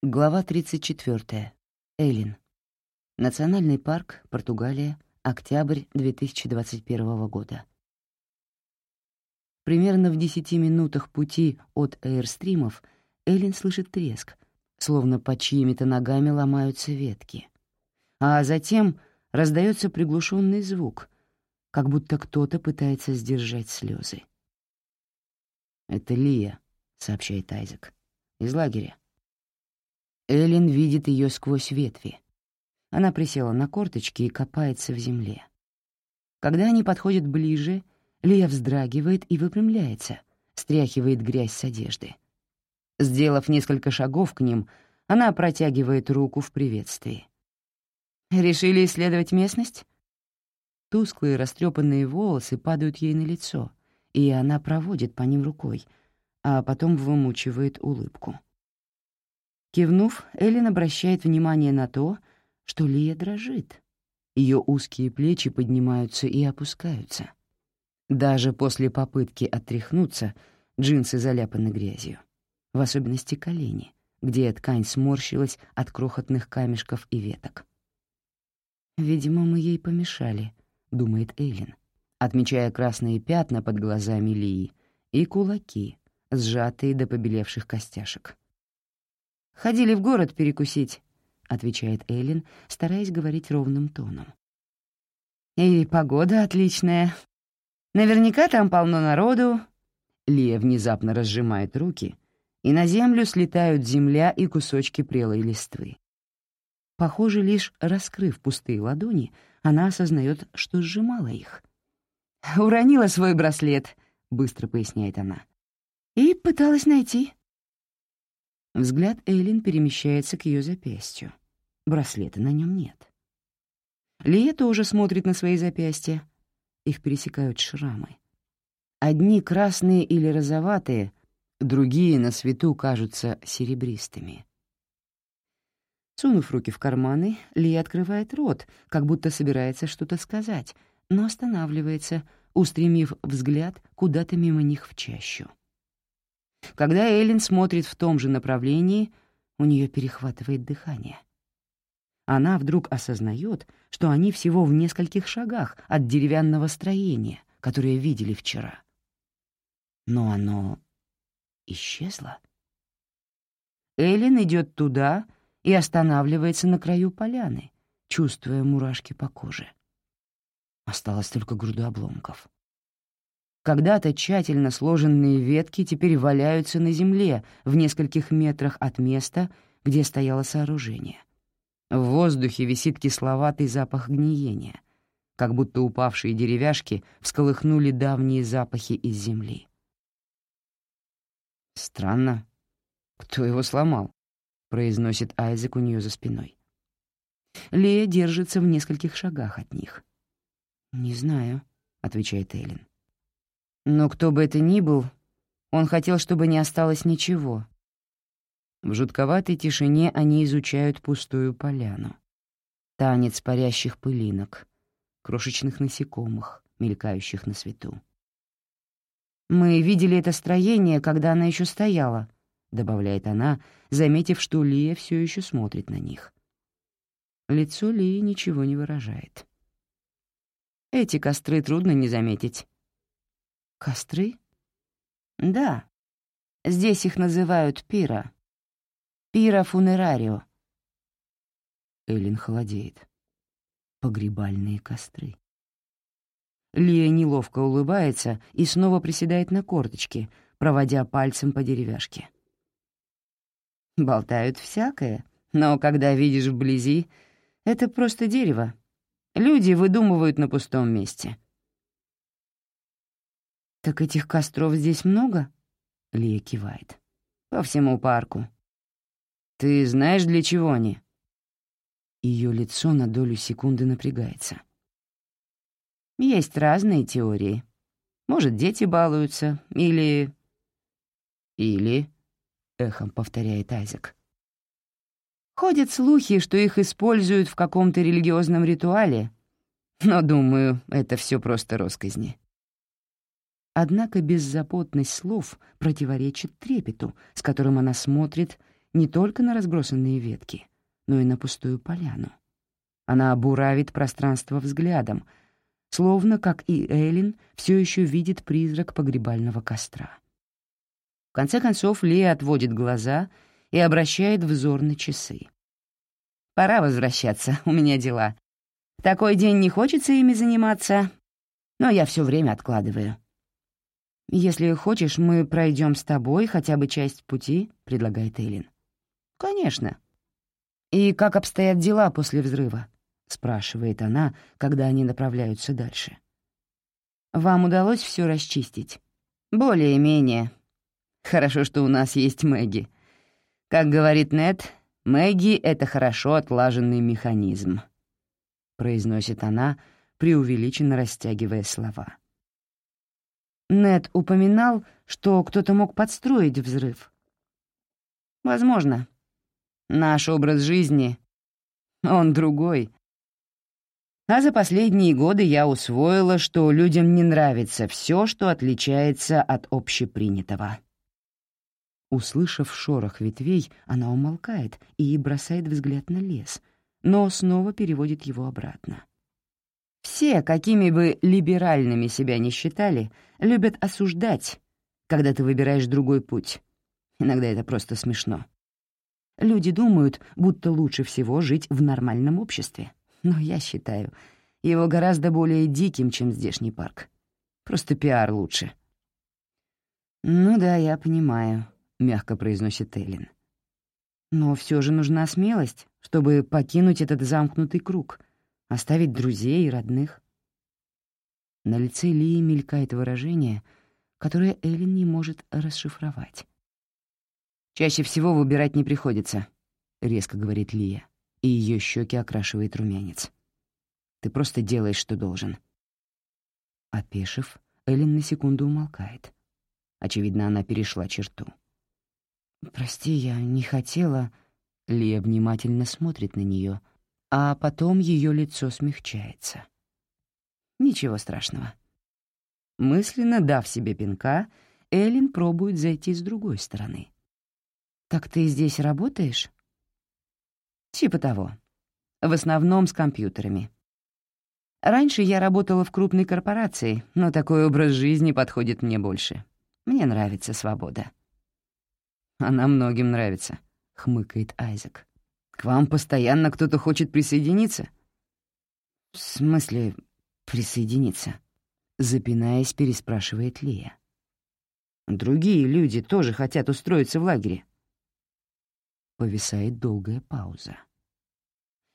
Глава 34. Эллин. Национальный парк, Португалия, октябрь 2021 года. Примерно в 10 минутах пути от эйрстримов Эллин слышит треск, словно под чьими-то ногами ломаются ветки. А затем раздается приглушенный звук, как будто кто-то пытается сдержать слезы. «Это Лия», — сообщает Айзек, — «из лагеря». Эллен видит ее сквозь ветви. Она присела на корточки и копается в земле. Когда они подходят ближе, Лия вздрагивает и выпрямляется, стряхивает грязь с одежды. Сделав несколько шагов к ним, она протягивает руку в приветствии. «Решили исследовать местность?» Тусклые растрепанные волосы падают ей на лицо, и она проводит по ним рукой, а потом вымучивает улыбку. Кивнув, Эллен обращает внимание на то, что Лия дрожит. Ее узкие плечи поднимаются и опускаются. Даже после попытки отряхнуться джинсы заляпаны грязью. В особенности колени, где ткань сморщилась от крохотных камешков и веток. «Видимо, мы ей помешали», — думает Эйлин, отмечая красные пятна под глазами Лии и кулаки, сжатые до побелевших костяшек. «Ходили в город перекусить», — отвечает Эллен, стараясь говорить ровным тоном. «И погода отличная. Наверняка там полно народу». Лия внезапно разжимает руки, и на землю слетают земля и кусочки прелой листвы. Похоже, лишь раскрыв пустые ладони, она осознает, что сжимала их. «Уронила свой браслет», — быстро поясняет она. «И пыталась найти». Взгляд Эйлин перемещается к ее запястью. Браслета на нем нет. Лия тоже смотрит на свои запястья. Их пересекают шрамы. Одни красные или розоватые, другие на свету кажутся серебристыми. Сунув руки в карманы, Лия открывает рот, как будто собирается что-то сказать, но останавливается, устремив взгляд куда-то мимо них в чащу. Когда Эллен смотрит в том же направлении, у нее перехватывает дыхание. Она вдруг осознает, что они всего в нескольких шагах от деревянного строения, которое видели вчера. Но оно исчезло. Эллен идет туда и останавливается на краю поляны, чувствуя мурашки по коже. Осталось только груда обломков. Когда-то тщательно сложенные ветки теперь валяются на земле в нескольких метрах от места, где стояло сооружение. В воздухе висит кисловатый запах гниения, как будто упавшие деревяшки всколыхнули давние запахи из земли. «Странно. Кто его сломал?» — произносит Айзек у нее за спиной. Лея держится в нескольких шагах от них. «Не знаю», — отвечает Эллен. Но кто бы это ни был, он хотел, чтобы не осталось ничего. В жутковатой тишине они изучают пустую поляну. Танец парящих пылинок, крошечных насекомых, мелькающих на свету. «Мы видели это строение, когда она еще стояла», — добавляет она, заметив, что Лия все еще смотрит на них. Лицо Лии ничего не выражает. Эти костры трудно не заметить. Костры? Да. Здесь их называют пира. Пира фунерарио. Эллен холодеет. Погребальные костры. Лия неловко улыбается и снова приседает на корточки, проводя пальцем по деревяшке. Болтают всякое, но когда видишь вблизи, это просто дерево. Люди выдумывают на пустом месте. «Так этих костров здесь много?» — Лия кивает. «По всему парку». «Ты знаешь, для чего они?» Ее лицо на долю секунды напрягается. «Есть разные теории. Может, дети балуются, или...» «Или...» — эхом повторяет Айзек. Ходят слухи, что их используют в каком-то религиозном ритуале, но, думаю, это все просто росказни. Однако беззаботность слов противоречит трепету, с которым она смотрит, не только на разбросанные ветки, но и на пустую поляну. Она буравит пространство взглядом, словно, как и Эллен, все еще видит призрак погребального костра. В конце концов Лия отводит глаза и обращает взор на часы. «Пора возвращаться, у меня дела. Такой день не хочется ими заниматься, но я все время откладываю». «Если хочешь, мы пройдем с тобой хотя бы часть пути», — предлагает Эллен. «Конечно». «И как обстоят дела после взрыва?» — спрашивает она, когда они направляются дальше. «Вам удалось все расчистить?» «Более-менее. Хорошо, что у нас есть Мэгги. Как говорит Нед, Мэгги — это хорошо отлаженный механизм», — произносит она, преувеличенно растягивая слова. Нед упоминал, что кто-то мог подстроить взрыв. Возможно. Наш образ жизни, он другой. А за последние годы я усвоила, что людям не нравится все, что отличается от общепринятого. Услышав шорох ветвей, она умолкает и бросает взгляд на лес, но снова переводит его обратно. Все, какими бы либеральными себя ни считали, любят осуждать, когда ты выбираешь другой путь. Иногда это просто смешно. Люди думают, будто лучше всего жить в нормальном обществе. Но я считаю, его гораздо более диким, чем здешний парк. Просто пиар лучше. «Ну да, я понимаю», — мягко произносит Эллен. «Но все же нужна смелость, чтобы покинуть этот замкнутый круг, Оставить друзей и родных? На лице Лии мелькает выражение, которое Эллен не может расшифровать. «Чаще всего выбирать не приходится», — резко говорит Лия, и ее щеки окрашивает румянец. «Ты просто делаешь, что должен». Опешив, Эллен на секунду умолкает. Очевидно, она перешла черту. «Прости, я не хотела...» Лия внимательно смотрит на нее, а потом ее лицо смягчается. Ничего страшного. Мысленно дав себе пинка, Эллен пробует зайти с другой стороны. «Так ты здесь работаешь?» «Типа того. В основном с компьютерами. Раньше я работала в крупной корпорации, но такой образ жизни подходит мне больше. Мне нравится свобода». «Она многим нравится», — хмыкает Айзек. К вам постоянно кто-то хочет присоединиться?» «В смысле присоединиться?» Запинаясь, переспрашивает Лия. «Другие люди тоже хотят устроиться в лагере». Повисает долгая пауза.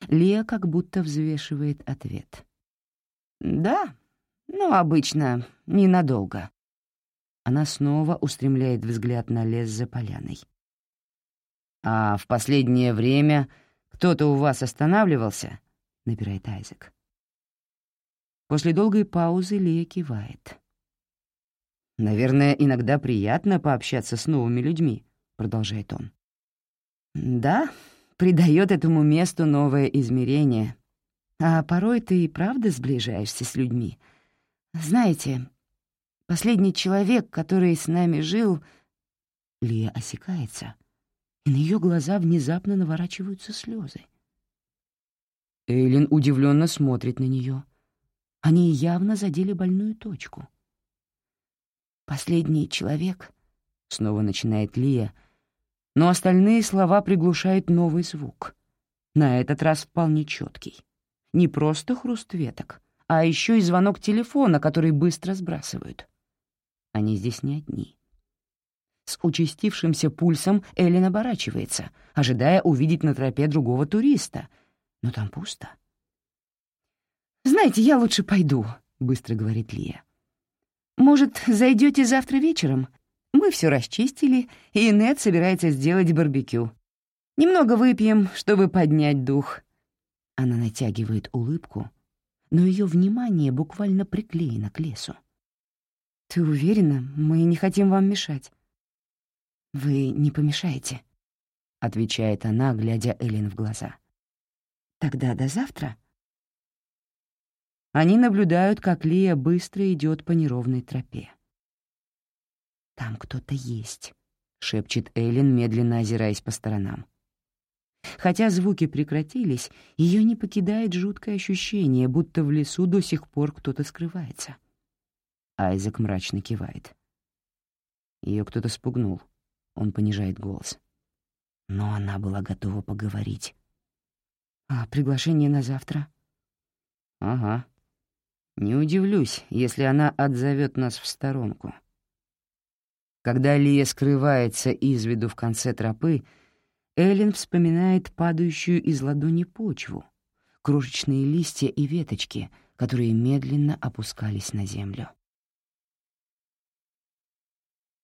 Лия как будто взвешивает ответ. «Да, но обычно ненадолго». Она снова устремляет взгляд на лес за поляной. «А в последнее время кто-то у вас останавливался?» — набирает Айзек. После долгой паузы Лия кивает. «Наверное, иногда приятно пообщаться с новыми людьми», — продолжает он. «Да, придает этому месту новое измерение. А порой ты и правда сближаешься с людьми. Знаете, последний человек, который с нами жил...» Лия осекается, и на ее глаза внезапно наворачиваются слезы. Эйлин удивленно смотрит на нее. Они явно задели больную точку. «Последний человек», — снова начинает Лия, но остальные слова приглушает новый звук. На этот раз вполне четкий. Не просто хруст веток, а еще и звонок телефона, который быстро сбрасывают. Они здесь не одни. С участившимся пульсом Эллен оборачивается, ожидая увидеть на тропе другого туриста. Но там пусто. «Знаете, я лучше пойду», — быстро говорит Лия. «Может, зайдете завтра вечером? Мы все расчистили, и Нед собирается сделать барбекю. Немного выпьем, чтобы поднять дух». Она натягивает улыбку, но ее внимание буквально приклеено к лесу. «Ты уверена? Мы не хотим вам мешать». «Вы не помешаете», — отвечает она, глядя Эллен в глаза. «Тогда до завтра». Они наблюдают, как Лия быстро идет по неровной тропе. «Там кто-то есть», — шепчет Эйлин, медленно озираясь по сторонам. Хотя звуки прекратились, ее не покидает жуткое ощущение, будто в лесу до сих пор кто-то скрывается. Айзек мрачно кивает. Ее кто-то спугнул. Он понижает голос. Но она была готова поговорить. «А приглашение на завтра?» «Ага. Не удивлюсь, если она отзовет нас в сторонку». Когда Лия скрывается из виду в конце тропы, Эллен вспоминает падающую из ладони почву, крошечные листья и веточки, которые медленно опускались на землю.